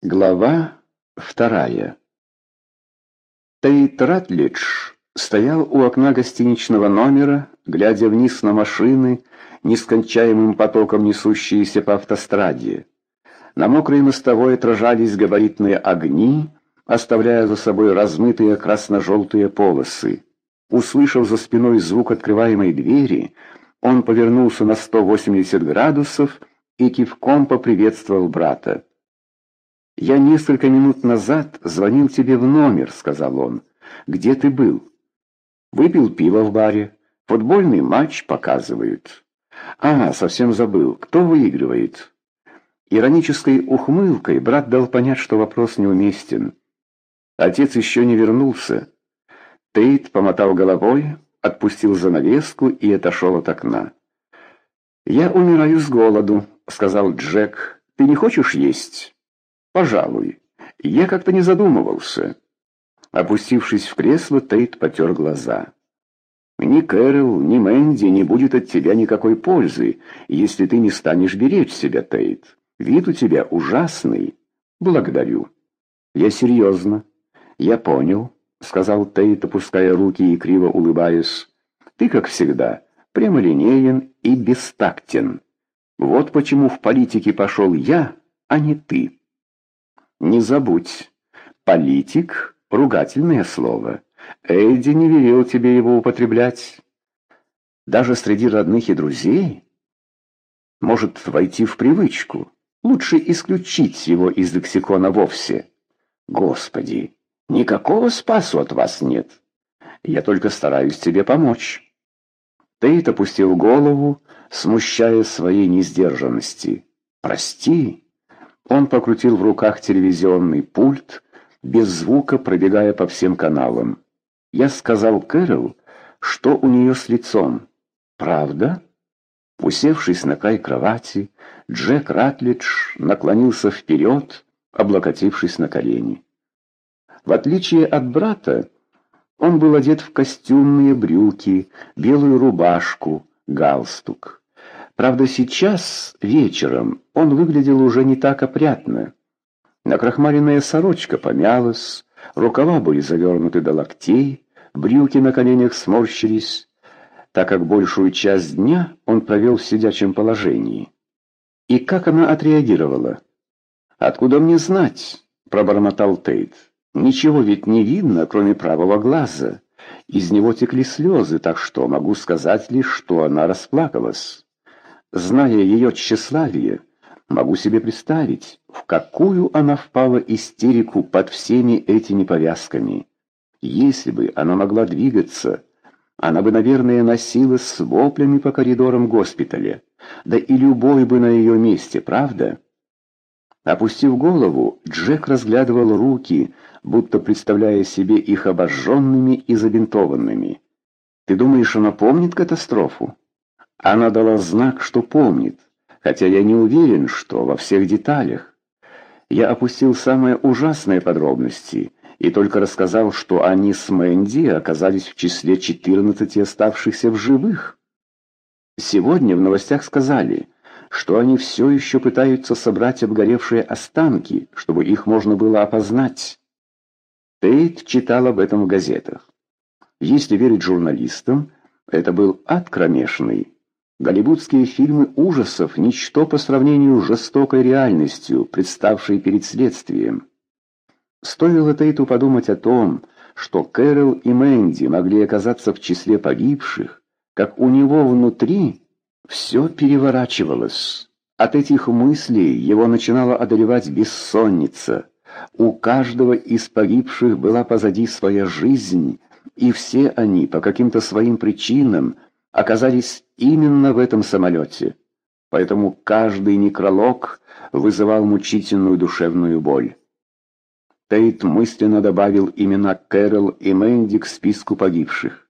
Глава вторая. Тейт Ратлидж стоял у окна гостиничного номера, глядя вниз на машины, нескончаемым потоком несущиеся по автостраде. На мокрой мостовой отражались габаритные огни, оставляя за собой размытые красно-желтые полосы. Услышав за спиной звук открываемой двери, он повернулся на 180 градусов и кивком поприветствовал брата. «Я несколько минут назад звонил тебе в номер», — сказал он. «Где ты был?» «Выпил пиво в баре. Футбольный матч показывают». «А, совсем забыл. Кто выигрывает?» Иронической ухмылкой брат дал понять, что вопрос неуместен. Отец еще не вернулся. Тейт помотал головой, отпустил занавеску и отошел от окна. «Я умираю с голоду», — сказал Джек. «Ты не хочешь есть?» «Пожалуй. Я как-то не задумывался». Опустившись в кресло, Тейт потер глаза. «Ни Кэрол, ни Мэнди не будет от тебя никакой пользы, если ты не станешь беречь себя, Тейт. Вид у тебя ужасный. Благодарю». «Я серьезно. Я понял», — сказал Тейт, опуская руки и криво улыбаясь. «Ты, как всегда, прямолинеен и бестактен. Вот почему в политике пошел я, а не ты». Не забудь, политик — ругательное слово. Эдди не велел тебе его употреблять. Даже среди родных и друзей может войти в привычку. Лучше исключить его из лексикона вовсе. Господи, никакого спасу от вас нет. Я только стараюсь тебе помочь. Тейт опустил голову, смущая своей несдержанности. Прости. Он покрутил в руках телевизионный пульт, без звука пробегая по всем каналам. Я сказал Кэрол, что у нее с лицом. «Правда?» Усевшись на край кровати, Джек Ратлидж наклонился вперед, облокотившись на колени. В отличие от брата, он был одет в костюмные брюки, белую рубашку, галстук. Правда, сейчас, вечером, он выглядел уже не так опрятно. Накрахмаленная сорочка помялась, рукава были завернуты до локтей, брюки на коленях сморщились, так как большую часть дня он провел в сидячем положении. И как она отреагировала? «Откуда мне знать?» — пробормотал Тейт. «Ничего ведь не видно, кроме правого глаза. Из него текли слезы, так что могу сказать лишь, что она расплакалась». Зная ее тщеславие, могу себе представить, в какую она впала истерику под всеми этими повязками. Если бы она могла двигаться, она бы, наверное, носилась с воплями по коридорам госпиталя. Да и любой бы на ее месте, правда? Опустив голову, Джек разглядывал руки, будто представляя себе их обожженными и забинтованными. «Ты думаешь, она помнит катастрофу?» Она дала знак, что помнит, хотя я не уверен, что во всех деталях. Я опустил самые ужасные подробности и только рассказал, что они с Мэнди оказались в числе 14 оставшихся в живых. Сегодня в новостях сказали, что они все еще пытаются собрать обгоревшие останки, чтобы их можно было опознать. Тейт читал об этом в газетах. Если верить журналистам, это был ад кромешный. Голливудские фильмы ужасов – ничто по сравнению с жестокой реальностью, представшей перед следствием. Стоило Тейту подумать о том, что Кэрол и Мэнди могли оказаться в числе погибших, как у него внутри все переворачивалось. От этих мыслей его начинала одолевать бессонница. У каждого из погибших была позади своя жизнь, и все они по каким-то своим причинам – оказались именно в этом самолете, поэтому каждый некролог вызывал мучительную душевную боль. Тейт мысленно добавил имена Кэрол и Мэнди к списку погибших.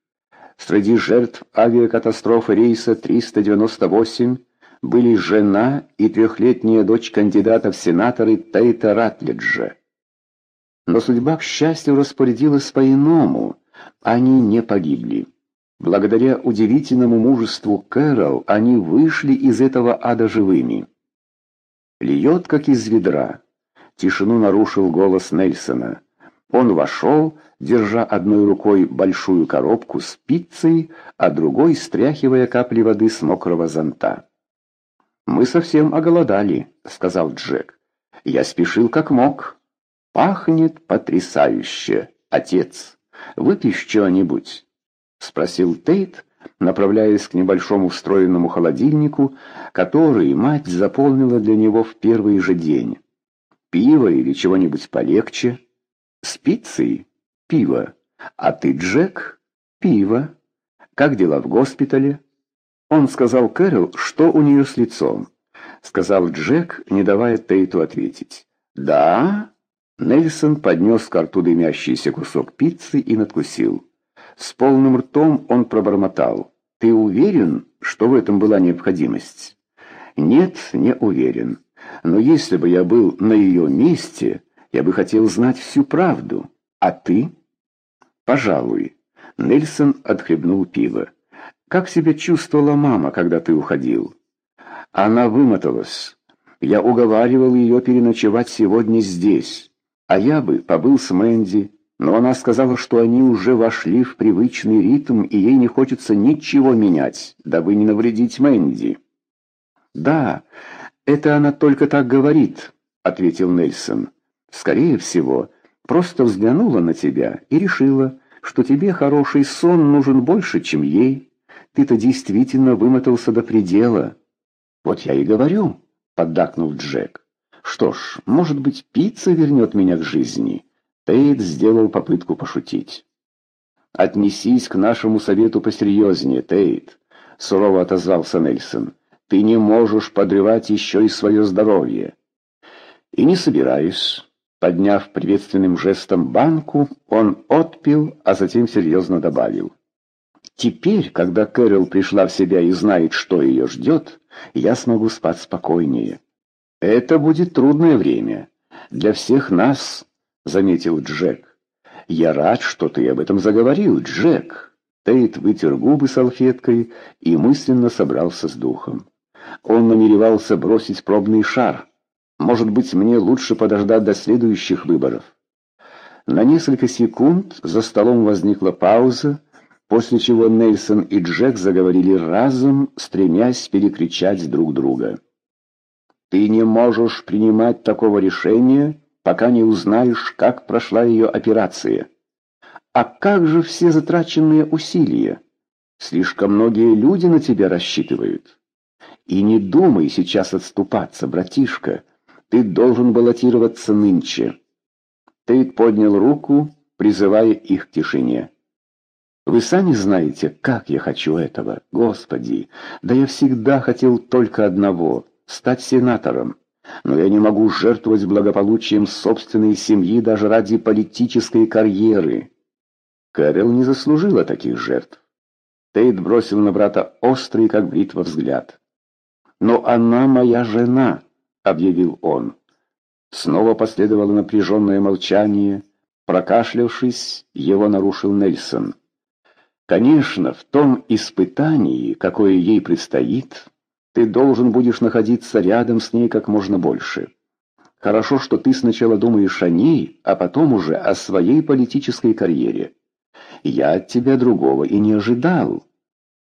Среди жертв авиакатастрофы рейса 398 были жена и трехлетняя дочь кандидата в сенаторы Тейта Ратлиджа. Но судьба, к счастью, распорядилась по-иному. Они не погибли. Благодаря удивительному мужеству Кэрол они вышли из этого ада живыми. Льет, как из ведра. Тишину нарушил голос Нельсона. Он вошел, держа одной рукой большую коробку с пиццей, а другой стряхивая капли воды с мокрого зонта. «Мы совсем оголодали», — сказал Джек. «Я спешил как мог. Пахнет потрясающе, отец. Выпьешь что-нибудь?» — спросил Тейт, направляясь к небольшому встроенному холодильнику, который мать заполнила для него в первый же день. «Пиво или чего-нибудь полегче?» «С пиццей?» «Пиво. А ты, Джек?» «Пиво. Как дела в госпитале?» Он сказал Кэрол, что у нее с лицом. Сказал Джек, не давая Тейту ответить. «Да?» Нельсон поднес к рту дымящийся кусок пиццы и надкусил. С полным ртом он пробормотал. «Ты уверен, что в этом была необходимость?» «Нет, не уверен. Но если бы я был на ее месте, я бы хотел знать всю правду. А ты?» «Пожалуй». Нельсон отхлебнул пиво. Как себя чувствовала мама, когда ты уходил? Она вымоталась. Я уговаривал ее переночевать сегодня здесь. А я бы побыл с Мэнди, но она сказала, что они уже вошли в привычный ритм, и ей не хочется ничего менять, дабы не навредить Мэнди. «Да, это она только так говорит», — ответил Нельсон. «Скорее всего, просто взглянула на тебя и решила, что тебе хороший сон нужен больше, чем ей». Ты-то действительно вымотался до предела. Вот я и говорю, поддакнул Джек. Что ж, может быть, пицца вернет меня к жизни. Тейт сделал попытку пошутить. «Отнесись к нашему совету посерьезнее, Тейт», — сурово отозвался Нельсон. «Ты не можешь подрывать еще и свое здоровье». «И не собираюсь». Подняв приветственным жестом банку, он отпил, а затем серьезно добавил. Теперь, когда Кэрол пришла в себя и знает, что ее ждет, я смогу спать спокойнее. Это будет трудное время. Для всех нас, — заметил Джек. Я рад, что ты об этом заговорил, Джек. Тейт вытер губы салфеткой и мысленно собрался с духом. Он намеревался бросить пробный шар. Может быть, мне лучше подождать до следующих выборов. На несколько секунд за столом возникла пауза, после чего Нельсон и Джек заговорили разом, стремясь перекричать друг друга. «Ты не можешь принимать такого решения, пока не узнаешь, как прошла ее операция. А как же все затраченные усилия? Слишком многие люди на тебя рассчитывают. И не думай сейчас отступаться, братишка, ты должен баллотироваться нынче». Тейт поднял руку, призывая их к тишине. Вы сами знаете, как я хочу этого. Господи, да я всегда хотел только одного — стать сенатором. Но я не могу жертвовать благополучием собственной семьи даже ради политической карьеры. Кэрол не заслужила таких жертв. Тейт бросил на брата острый, как бритва, взгляд. «Но она моя жена», — объявил он. Снова последовало напряженное молчание. Прокашлявшись, его нарушил Нельсон. Конечно, в том испытании, какое ей предстоит, ты должен будешь находиться рядом с ней как можно больше. Хорошо, что ты сначала думаешь о ней, а потом уже о своей политической карьере. Я от тебя другого и не ожидал.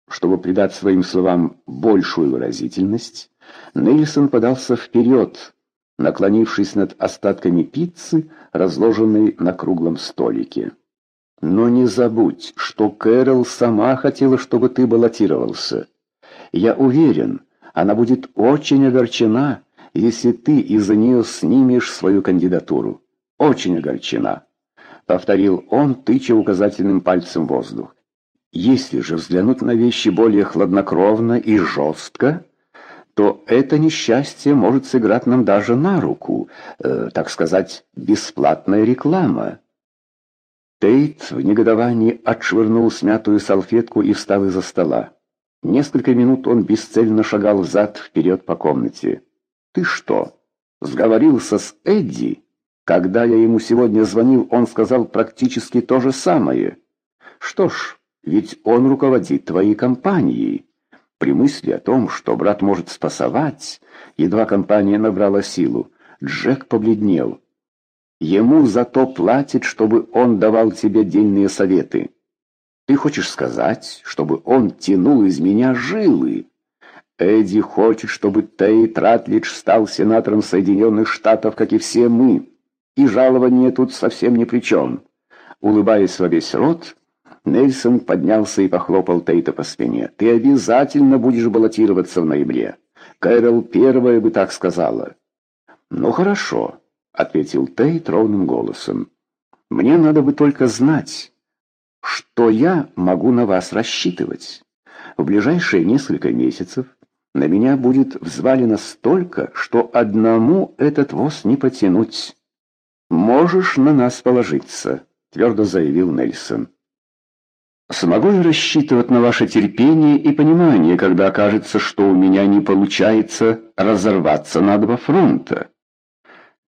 Чтобы придать своим словам большую выразительность, Нельсон подался вперед, наклонившись над остатками пиццы, разложенной на круглом столике. Но не забудь, что Кэрол сама хотела, чтобы ты баллотировался. Я уверен, она будет очень огорчена, если ты из-за нее снимешь свою кандидатуру. Очень огорчена, — повторил он, тыча указательным пальцем в воздух. Если же взглянуть на вещи более хладнокровно и жестко, то это несчастье может сыграть нам даже на руку, э, так сказать, бесплатная реклама. Тейт в негодовании отшвырнул смятую салфетку и встал из-за стола. Несколько минут он бесцельно шагал взад-вперед по комнате. «Ты что, сговорился с Эдди?» Когда я ему сегодня звонил, он сказал практически то же самое. Что ж, ведь он руководит твоей компанией. При мысли о том, что брат может спасовать, едва компания набрала силу, Джек побледнел. Ему зато платят, чтобы он давал тебе дельные советы. Ты хочешь сказать, чтобы он тянул из меня жилы? Эдди хочет, чтобы Тейт Ратлидж стал сенатором Соединенных Штатов, как и все мы. И жалование тут совсем ни при чем. Улыбаясь во весь рот, Нельсон поднялся и похлопал Тейта по спине. «Ты обязательно будешь баллотироваться в ноябре. Кэрол первая бы так сказала». «Ну хорошо», — ответил Тейт ровным голосом. «Мне надо бы только знать, что я могу на вас рассчитывать. В ближайшие несколько месяцев на меня будет взвалено столько, что одному этот воз не потянуть». «Можешь на нас положиться», — твердо заявил Нельсон. Смогу я рассчитывать на ваше терпение и понимание, когда окажется, что у меня не получается разорваться на два фронта?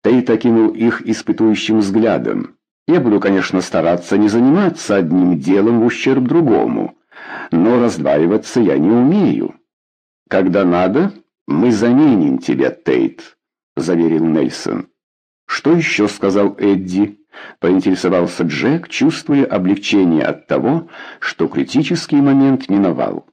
Тейт окинул их испытующим взглядом. Я буду, конечно, стараться не заниматься одним делом в ущерб другому, но раздваиваться я не умею. Когда надо, мы заменим тебя, Тейт, заверил Нельсон. Что еще сказал Эдди? Поинтересовался Джек, чувствуя облегчение от того, что критический момент миновал.